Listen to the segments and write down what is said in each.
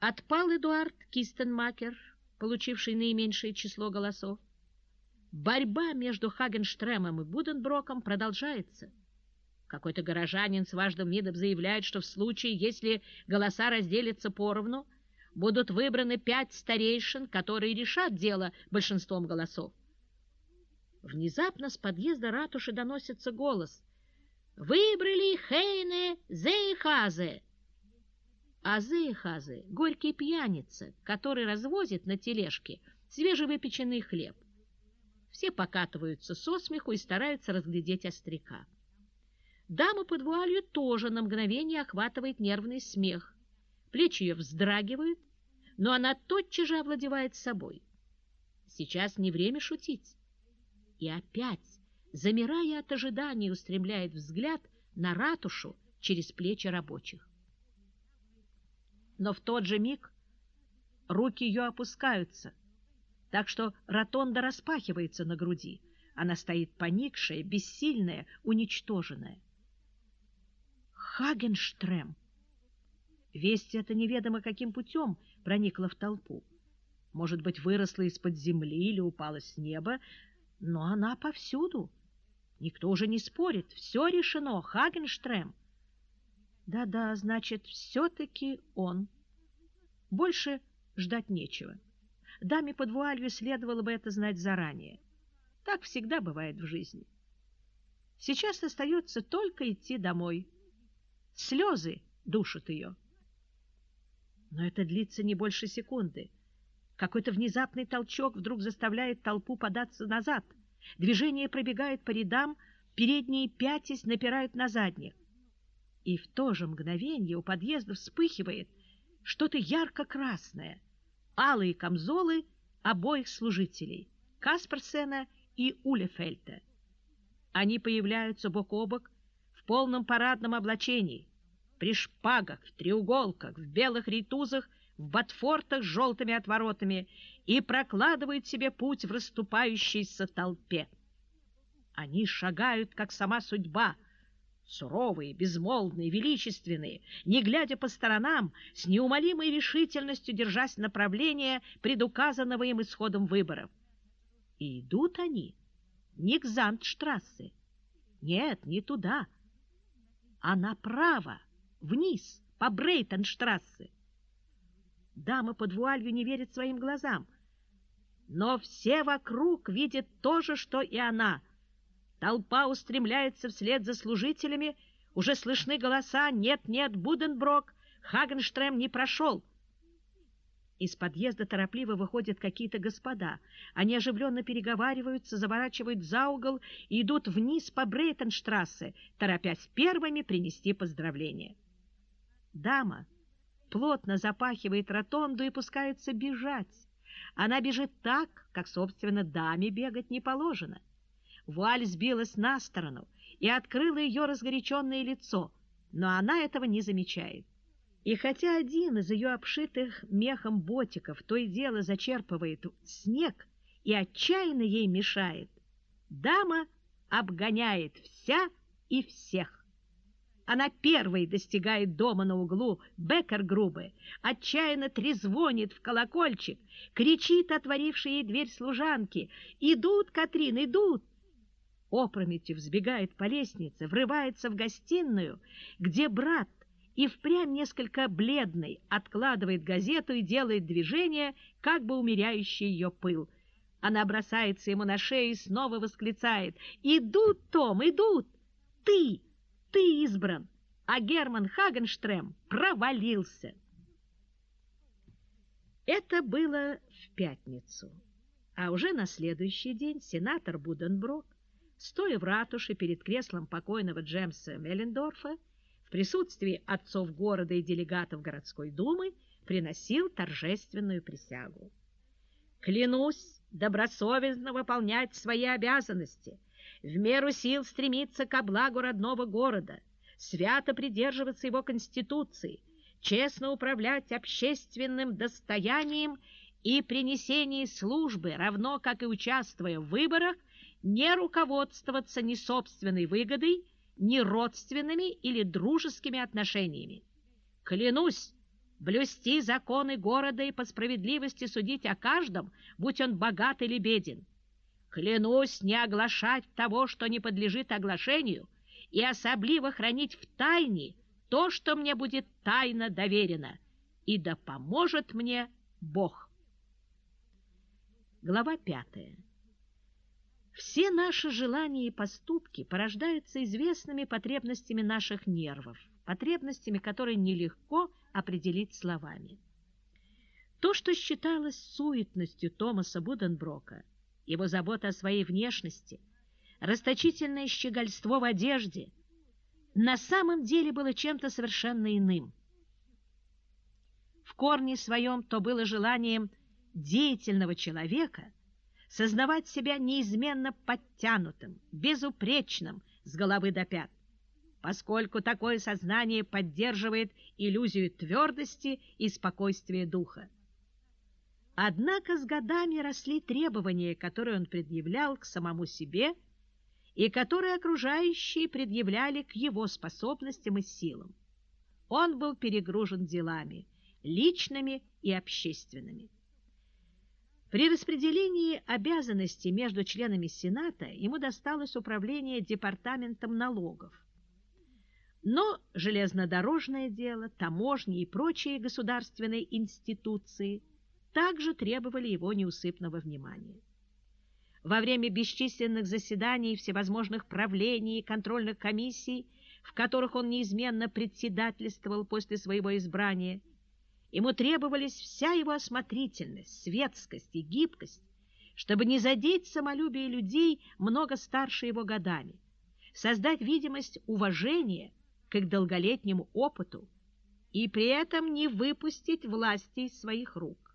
Отпал Эдуард Кистенмакер, получивший наименьшее число голосов. Борьба между Хагенштремом и Буденброком продолжается. Какой-то горожанин с важным видом заявляет, что в случае, если голоса разделятся поровну, будут выбраны пять старейшин, которые решат дело большинством голосов. Внезапно с подъезда ратуши доносится голос. «Выбрали Хейне Зейхазе!» А Зейхазе — горький пьяница, который развозит на тележке свежевыпеченный хлеб. Все покатываются со смеху и стараются разглядеть остряка. Дама под вуалью тоже на мгновение охватывает нервный смех. Плечи ее вздрагивают, но она тотчас же овладевает собой. Сейчас не время шутить. И опять, замирая от ожидания, устремляет взгляд на ратушу через плечи рабочих. Но в тот же миг руки ее опускаются, так что ротонда распахивается на груди. Она стоит поникшая, бессильная, уничтоженная. Хагенштрем. Весть эта неведомо каким путем проникла в толпу. Может быть, выросла из-под земли или упала с неба, но она повсюду. Никто уже не спорит. Все решено. Хагенштрем. Да-да, значит, все-таки он. Больше ждать нечего. Даме под вуалью следовало бы это знать заранее. Так всегда бывает в жизни. Сейчас остается только идти домой. Слезы душат ее. Но это длится не больше секунды. Какой-то внезапный толчок вдруг заставляет толпу податься назад. Движение пробегает по рядам, передние пятясь напирают на задних. И в то же мгновение у подъезда вспыхивает что-то ярко-красное. Алые камзолы обоих служителей — Касперсена и Улефельта. Они появляются бок о бок, в полном парадном облачении, при шпагах, в треуголках, в белых ритузах, в ботфортах с желтыми отворотами и прокладывают себе путь в расступающейся толпе. Они шагают, как сама судьба, суровые, безмолвные, величественные, не глядя по сторонам, с неумолимой решительностью держась направления, предуказанного им исходом выборов. И идут они не к Зандштрассе, нет, не туда, а направо, вниз, по Брейтенштрассе. Дама под вуалью не верит своим глазам, но все вокруг видят то же, что и она. Толпа устремляется вслед за служителями, уже слышны голоса «Нет, нет, Буденброк! Хагенштрем не прошел!» Из подъезда торопливо выходят какие-то господа. Они оживленно переговариваются, заворачивают за угол и идут вниз по Брейтенштрассе, торопясь первыми принести поздравления. Дама плотно запахивает ротонду и пускается бежать. Она бежит так, как, собственно, даме бегать не положено. Вуаль сбилась на сторону и открыла ее разгоряченное лицо, но она этого не замечает. И хотя один из ее обшитых мехом ботиков то и дело зачерпывает снег и отчаянно ей мешает, дама обгоняет вся и всех. Она первой достигает дома на углу Беккер-грубы, отчаянно трезвонит в колокольчик, кричит отворившей ей дверь служанки «Идут, Катрин, идут!» Опрометью взбегает по лестнице, врывается в гостиную, где брат и впрямь несколько бледный откладывает газету и делает движение, как бы умеряющее ее пыл. Она бросается ему на шею и снова восклицает «Идут, Том, идут! Ты, ты избран, а Герман Хагенштрем провалился!» Это было в пятницу, а уже на следующий день сенатор Буденброк, стоя в ратуше перед креслом покойного Джемса Меллендорфа, в присутствии отцов города и делегатов городской думы приносил торжественную присягу. «Клянусь добросовестно выполнять свои обязанности, в меру сил стремиться ко благу родного города, свято придерживаться его конституции, честно управлять общественным достоянием и принесении службы, равно как и участвуя в выборах, не руководствоваться ни собственной выгодой, ни родственными или дружескими отношениями. Клянусь блюсти законы города и по справедливости судить о каждом, будь он богат или беден. Клянусь не оглашать того, что не подлежит оглашению, и особливо хранить в тайне то, что мне будет тайно доверено, и да поможет мне Бог. Глава пятая. Все наши желания и поступки порождаются известными потребностями наших нервов, потребностями, которые нелегко определить словами. То, что считалось суетностью Томаса Буденброка, его забота о своей внешности, расточительное щегольство в одежде, на самом деле было чем-то совершенно иным. В корне своем то было желанием деятельного человека сознавать себя неизменно подтянутым, безупречным с головы до пят, поскольку такое сознание поддерживает иллюзию твердости и спокойствия духа. Однако с годами росли требования, которые он предъявлял к самому себе и которые окружающие предъявляли к его способностям и силам. Он был перегружен делами, личными и общественными. При распределении обязанностей между членами Сената ему досталось управление департаментом налогов. Но железнодорожное дело, таможни и прочие государственные институции также требовали его неусыпного внимания. Во время бесчисленных заседаний всевозможных правлений и контрольных комиссий, в которых он неизменно председательствовал после своего избрания, Ему требовались вся его осмотрительность, светскость и гибкость, чтобы не задеть самолюбие людей много старше его годами, создать видимость уважения к их долголетнему опыту и при этом не выпустить власти из своих рук.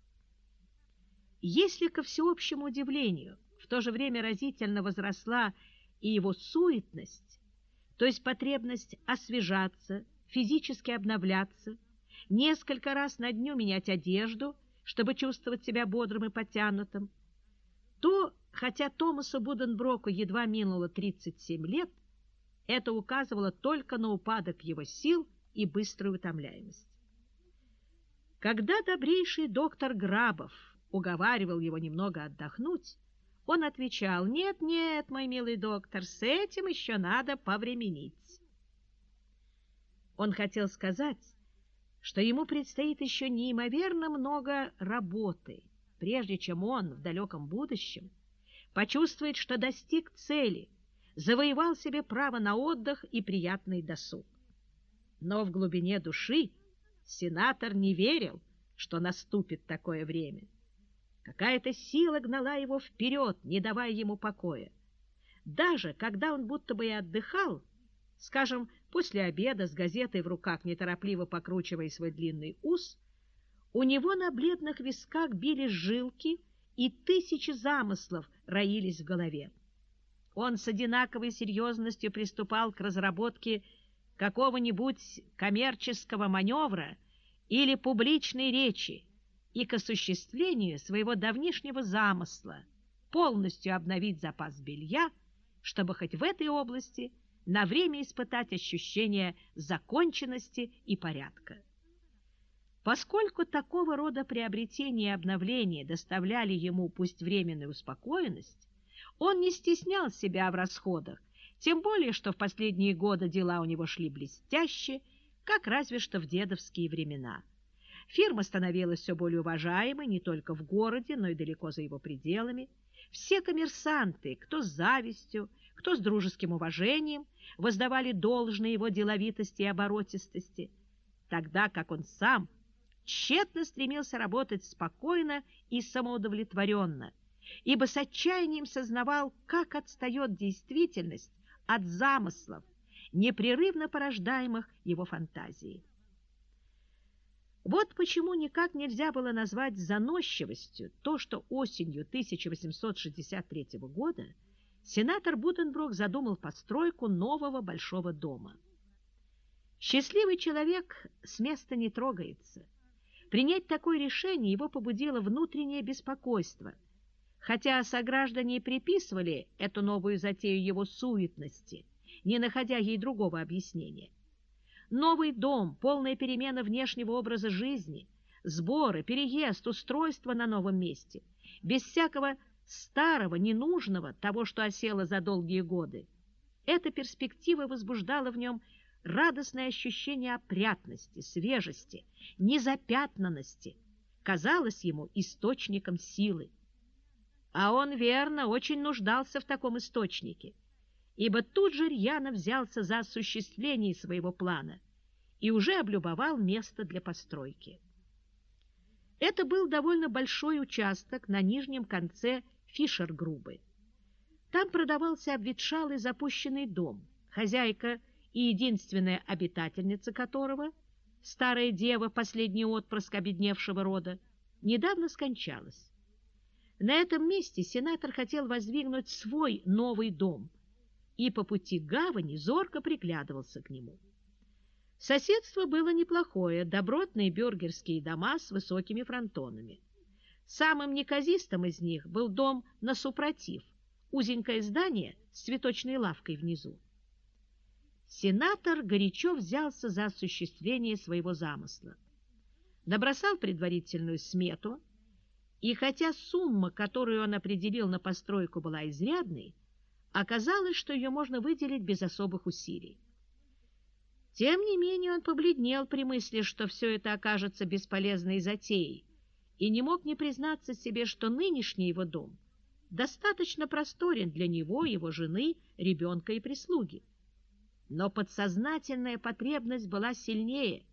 Если ко всеобщему удивлению в то же время разительно возросла и его суетность, то есть потребность освежаться, физически обновляться, несколько раз на дню менять одежду, чтобы чувствовать себя бодрым и подтянутым, то, хотя Томасу Буденброку едва минуло 37 лет, это указывало только на упадок его сил и быструю утомляемость. Когда добрейший доктор Грабов уговаривал его немного отдохнуть, он отвечал, «Нет, нет, мой милый доктор, с этим еще надо повременить». Он хотел сказать, что ему предстоит еще неимоверно много работы, прежде чем он в далеком будущем почувствует, что достиг цели, завоевал себе право на отдых и приятный досуг. Но в глубине души сенатор не верил, что наступит такое время. Какая-то сила гнала его вперед, не давая ему покоя. Даже когда он будто бы и отдыхал, скажем, после обеда с газетой в руках, неторопливо покручивая свой длинный ус, у него на бледных висках били жилки, и тысячи замыслов роились в голове. Он с одинаковой серьезностью приступал к разработке какого-нибудь коммерческого маневра или публичной речи и к осуществлению своего давнишнего замысла полностью обновить запас белья, чтобы хоть в этой области – на время испытать ощущение законченности и порядка. Поскольку такого рода приобретения и обновления доставляли ему пусть временную успокоенность, он не стеснял себя в расходах, тем более, что в последние годы дела у него шли блестяще, как разве что в дедовские времена. Фирма становилась все более уважаемой не только в городе, но и далеко за его пределами. Все коммерсанты, кто с завистью, кто с дружеским уважением, воздавали должное его деловитости и оборотистости, тогда как он сам тщетно стремился работать спокойно и самоудовлетворенно, ибо с отчаянием сознавал, как отстает действительность от замыслов, непрерывно порождаемых его фантазией. Вот почему никак нельзя было назвать заносчивостью то, что осенью 1863 года сенатор Буденбрук задумал постройку нового большого дома. Счастливый человек с места не трогается. Принять такое решение его побудило внутреннее беспокойство, хотя сограждане приписывали эту новую затею его суетности, не находя ей другого объяснения. Новый дом, полная перемена внешнего образа жизни, сборы, переезд, устройство на новом месте, без всякого старого, ненужного, того, что осело за долгие годы. Эта перспектива возбуждала в нем радостное ощущение опрятности, свежести, незапятнанности, казалось ему источником силы. А он, верно, очень нуждался в таком источнике, ибо тут же рьяно взялся за осуществление своего плана и уже облюбовал место для постройки. Это был довольно большой участок на нижнем конце Фишер-грубы. Там продавался обветшалый запущенный дом, хозяйка и единственная обитательница которого, старая дева, последний отпрыск обедневшего рода, недавно скончалась. На этом месте сенатор хотел воздвигнуть свой новый дом и по пути гавани зорко приглядывался к нему. Соседство было неплохое, добротные бюргерские дома с высокими фронтонами. Самым неказистым из них был дом на супротив, узенькое здание с цветочной лавкой внизу. Сенатор горячо взялся за осуществление своего замысла. Набросал предварительную смету, и хотя сумма, которую он определил на постройку, была изрядной, оказалось, что ее можно выделить без особых усилий. Тем не менее он побледнел при мысли, что все это окажется бесполезной затеей, и не мог не признаться себе, что нынешний его дом достаточно просторен для него, его жены, ребенка и прислуги. Но подсознательная потребность была сильнее,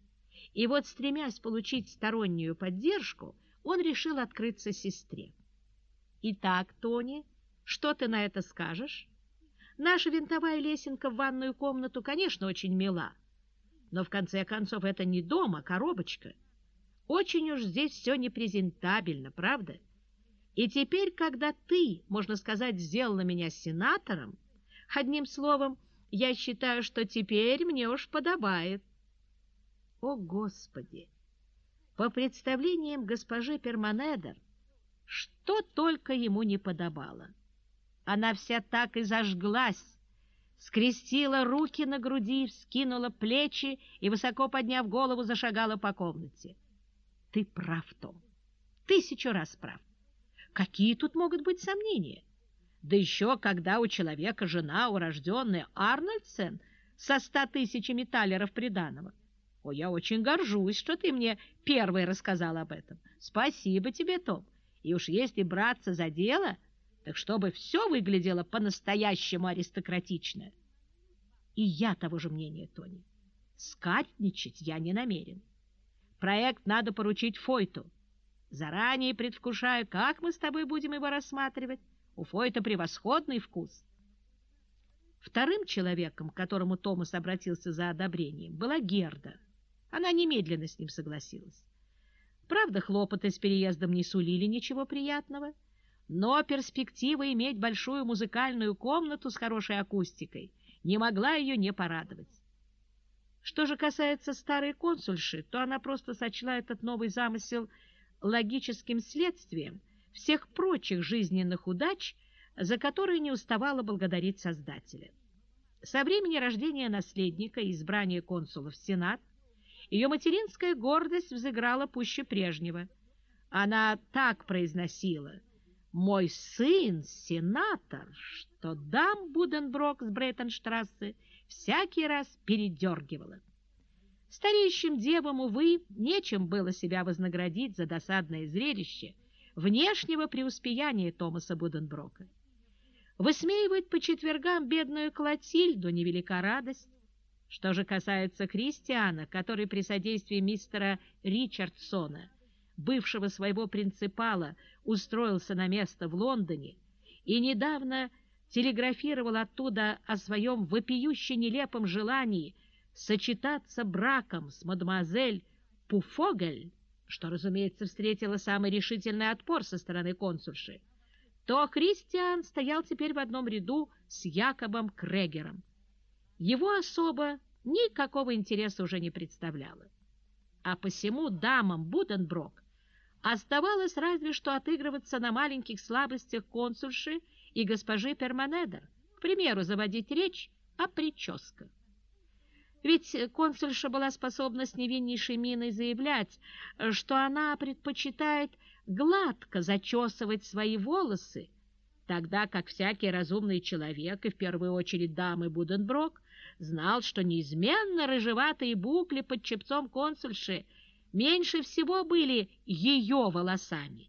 и вот, стремясь получить стороннюю поддержку, он решил открыться сестре. «Итак, Тони, что ты на это скажешь? Наша винтовая лесенка в ванную комнату, конечно, очень мила, но в конце концов это не дом, а коробочка. Очень уж здесь все непрезентабельно, правда? И теперь, когда ты, можно сказать, сделала меня сенатором, одним словом, я считаю, что теперь мне уж подобает. О, Господи! По представлениям госпожи Перманедер, что только ему не подобало. Она вся так и зажглась, скрестила руки на груди, вскинула плечи и, высоко подняв голову, зашагала по комнате. Ты прав, Том, тысячу раз прав. Какие тут могут быть сомнения? Да еще когда у человека жена, урожденная Арнольдсен, со ста тысячами талеров приданого. О, я очень горжусь, что ты мне первый рассказал об этом. Спасибо тебе, Том. И уж если браться за дело, так чтобы все выглядело по-настоящему аристократично. И я того же мнения, Тони. Скатничать я не намерен. Проект надо поручить Фойту. Заранее предвкушаю, как мы с тобой будем его рассматривать. У Фойта превосходный вкус. Вторым человеком, к которому Томас обратился за одобрением, была Герда. Она немедленно с ним согласилась. Правда, хлопоты с переездом не сулили ничего приятного, но перспектива иметь большую музыкальную комнату с хорошей акустикой не могла ее не порадовать. Что же касается старой консульши, то она просто сочла этот новый замысел логическим следствием всех прочих жизненных удач, за которые не уставала благодарить Создателя. Со времени рождения наследника и избрания консула в Сенат ее материнская гордость взыграла пуще прежнего. Она так произносила «Мой сын — сенатор», что дам Буденброк с Брейтенштрассе всякий раз передергивала. Стареющим девам, увы, нечем было себя вознаградить за досадное зрелище внешнего преуспеяния Томаса Буденброка. Высмеивать по четвергам бедную Клотильду невелика радость, что же касается Кристиана, который при содействии мистера Ричардсона, бывшего своего принципала, устроился на место в Лондоне и недавно телеграфировал оттуда о своем вопиюще нелепом желании сочетаться браком с мадемуазель Пуфогель, что, разумеется, встретило самый решительный отпор со стороны консульши, то Кристиан стоял теперь в одном ряду с Якобом Крегером его особо никакого интереса уже не представляла. А посему дамам Буденброк оставалось разве что отыгрываться на маленьких слабостях консульши и госпожи Перманедер, к примеру, заводить речь о прическах. Ведь консульша была способна с невиннейшей миной заявлять, что она предпочитает гладко зачесывать свои волосы, тогда как всякий разумный человек, и в первую очередь дамы Буденброк, знал, что неизменно рыжеватые букли под чепцом консульши меньше всего были ее волосами.